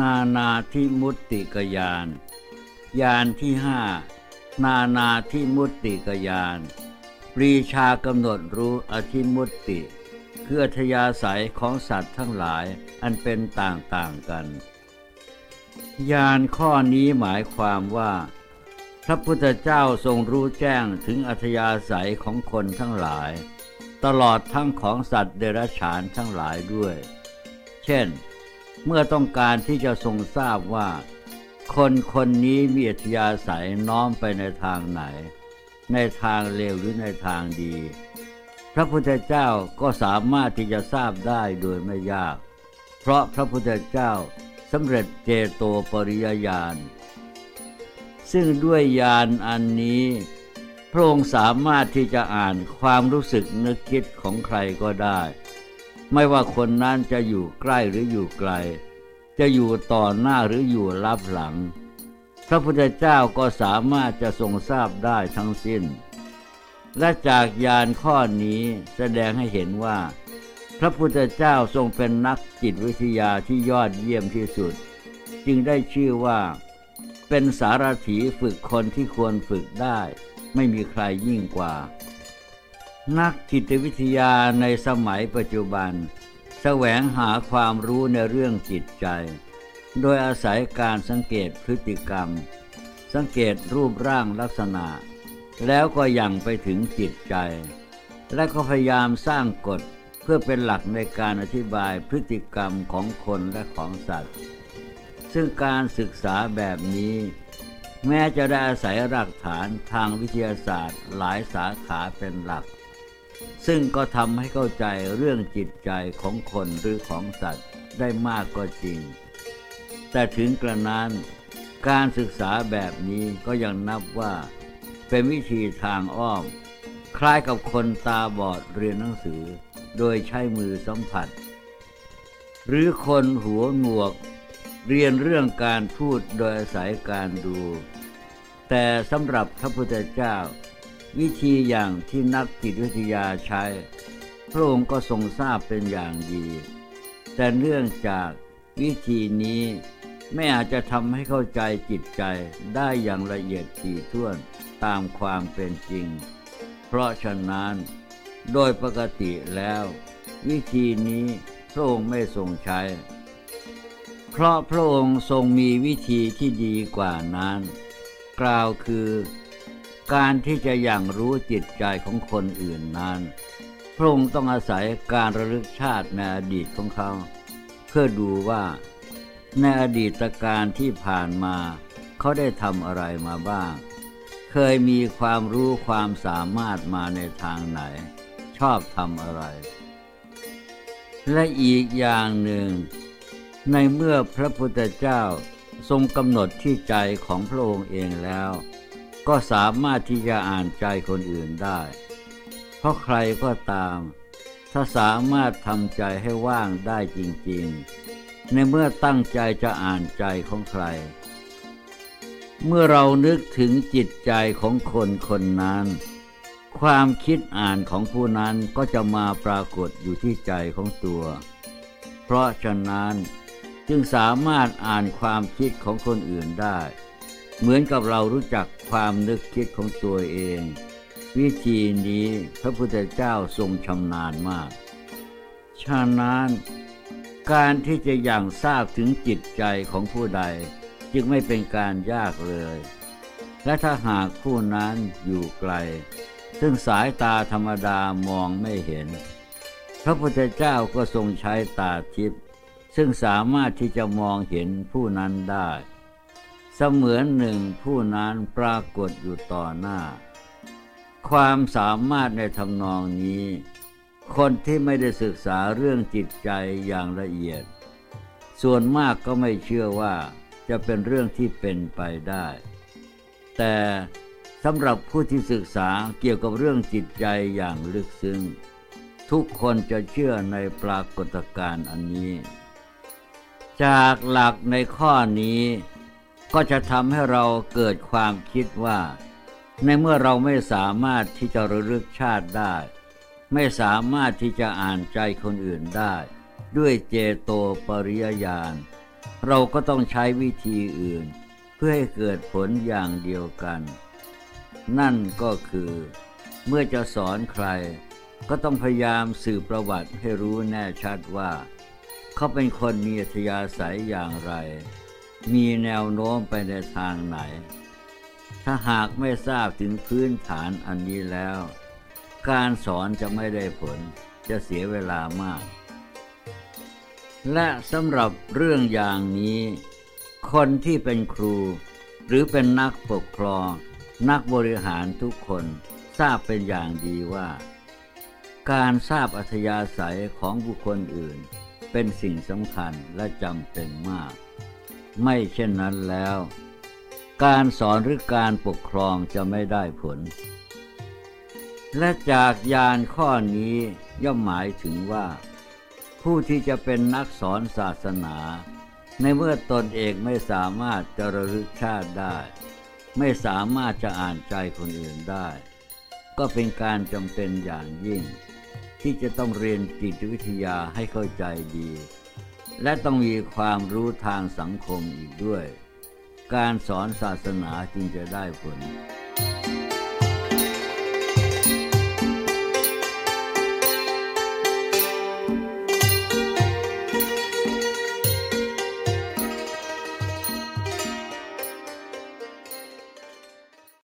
นานาทิมุตติกยาน ยานที่ห้านานาทิมุตติกยาน ปรีชากำหนดรู้อธิมุตติ คืออัธยาศัยของสัตว์ทั้งหลายอันเป็นต่างๆกัน ยานข้อนี้หมายความว่า พระพุทธเจ้าทรงรู้แจ้งถึงอัธยาศัยของคนทั้งหลาย ตลอดทั้งของสัตว์เดรัจฉานทั้งหลายด้วย เช่น เมื่อต้องการที่จะทรงทราบว่า คนคนนี้มีอัธยาศัยน้อมไปในทางไหน ในทางเลวหรือในทางดี พระพุทธเจ้าก็สามารถที่จะทราบได้โดยไม่ยาก เพราะพระพุทธเจ้าสำเร็จเจโตปริยญาณซึ่งด้วยญาณอันนี้ พระองค์สามารถที่จะอ่านความรู้สึกนึกคิดของใครก็ได้ ไม่ว่าคนนั้นจะอยู่ใกล้หรืออยู่ไกล จะอยู่ต่อหน้าหรืออยู่ลับหลัง พระพุทธเจ้าก็สามารถจะทรงทราบได้ทั้งสิ้น และจากญาณข้อนี้แสดงให้เห็นว่า พระพุทธเจ้าทรงเป็นนักจิตวิทยาที่ยอดเยี่ยมที่สุด จึงได้ชื่อว่า เป็นสารถีฝึกคนที่ควรฝึกได้ ไม่มีใครยิ่งกว่า นักจิตวิทยาในสมัยปัจจุบัน แสวงหาความรู้ในเรื่องจิตใจ โดยอาศัยการสังเกตพฤติกรรม สังเกตรูปร่างลักษณะ แล้วก็ยังไปถึงจิตใจ และก็พยายามสร้างกฎเพื่อเป็นหลักในการอธิบายพฤติกรรมของคนและของสัตว์ ซึ่งการศึกษาแบบนี้ แม้จะได้อาศัยหลักฐานทางวิทยาศาสตร์หลายสาขาเป็นหลัก ซึ่งก็ทำให้เข้าใจเรื่องจิตใจของคนหรือของสัตว์ได้มากก็จริง แต่ถึงกระนั้นการศึกษาแบบนี้ก็ยังนับว่า เป็นวิธีทางอ้อม คล้ายกับคนตาบอดเรียนหนังสือ โดยใช้มือสัมผัส หรือคนหัวงวก เรียนเรื่องการพูดโดยอาศัยการดู แต่สำหรับพระพุทธเจ้า วิธีอย่างที่นักจิตวิทยาใช้ พระองค์ก็ทรงทราบเป็นอย่างดี แต่เนื่องจากวิธีนี้ไม่อาจจะทำให้เข้าใจจิตใจได้อย่างละเอียดถี่ถ้วนตามความเป็นจริง เพราะฉะนั้น โดยปกติแล้ว วิธีนี้พระองค์ไม่ทรงใช้ เพราะพระองค์ทรงมีวิธีที่ดีกว่านั้น กล่าวคือ การที่จะอย่างรู้จิตใจของคนอื่นนั้น พระองค์ต้องอาศัยการระลึกชาติในอดีตของเขา เพื่อดูว่าในอดีตการที่ผ่านมา เขาได้ทำอะไรมาบ้าง เคยมีความรู้ความสามารถมาในทางไหน ชอบทำอะไร และอีกอย่างหนึ่ง ในเมื่อพระพุทธเจ้าทรงกำหนดที่ใจของพระองค์เองแล้ว ก็สามารถที่จะอ่านใจคนอื่นได้ เพราะใครก็ตาม ถ้าสามารถทำใจให้ว่างได้จริงๆ ในเมื่อตั้งใจจะอ่านใจของใคร เมื่อเรานึกถึงจิตใจของคนคนนั้น ความคิดอ่านของผู้นั้นก็จะมาปรากฏอยู่ที่ใจของตัว เพราะฉะนั้นจึงสามารถอ่านความคิดของคนอื่นได้ เหมือนกับเรารู้จักความนึกคิดของตัวเอง วิธีนี้พระพุทธเจ้าทรงชำนาญมาก ฉะนั้นการที่จะอย่างทราบถึงจิตใจของผู้ใดจึงไม่เป็นการยากเลย และถ้าหากผู้นั้นอยู่ไกล ซึ่งสายตาธรรมดามองไม่เห็น พระพุทธเจ้าก็ทรงใช้ตาทิพย์ซึ่งสามารถที่จะมองเห็นผู้นั้นได้ สมือนหนึ่งผู้นั้นปรากฏอยู่ต่อหน้า ความสามารถในทำนองนี้ คนที่ไม่ได้ศึกษาเรื่องจิตใจอย่างละเอียด ส่วนมากก็ไม่เชื่อว่าจะเป็นเรื่องที่เป็นไปได้ แต่สำหรับผู้ที่ศึกษาเกี่ยวกับเรื่องจิตใจอย่างลึกซึ้งทุกคนจะเชื่อในปรากฏการณ์อันนี้ จากหลักในข้อนี้ ก็จะทำให้เราเกิดความคิดว่า ในเมื่อเราไม่สามารถที่จะระลึกชาติได้ ไม่สามารถที่จะอ่านใจคนอื่นได้ ด้วยเจโตปริยญาณเราก็ต้องใช้วิธีอื่น เพื่อให้เกิดผลอย่างเดียวกัน นั่นก็คือ เมื่อจะสอนใคร ก็ต้องพยายามสืบประวัติให้รู้แน่ชัดว่า เขาเป็นคนมีอัธยาศัยอย่างไร มีแนวโน้มไปในทางไหน ถ้าหากไม่ทราบถึงพื้นฐานอันนี้แล้ว การสอนจะไม่ได้ผลจะเสียเวลามาก และสำหรับเรื่องอย่างนี้ คนที่เป็นครู หรือเป็นนักปกครอง นักบริหารทุกคนทราบเป็นอย่างดีว่า การทราบอัธยาศัยของบุคคลอื่น เป็นสิ่งสำคัญและจำเป็นมาก ไม่เช่นนั้นแล้ว การสอนหรือการปกครองจะไม่ได้ผล และจากยานข้อนี้ย่อมหมายถึงว่า ผู้ที่จะเป็นนักสอนศาสนา ในเมื่อตนเองไม่สามารถจะระลึกชาติได้ ไม่สามารถจะอ่านใจคนอื่นได้ ก็เป็นการจำเป็นอย่างยิ่ง ที่จะต้องเรียนจิตวิทยาให้เข้าใจดี และต้องมีความรู้ทางสังคมอีกด้วย การสอนศาสนาจึงจะได้ผล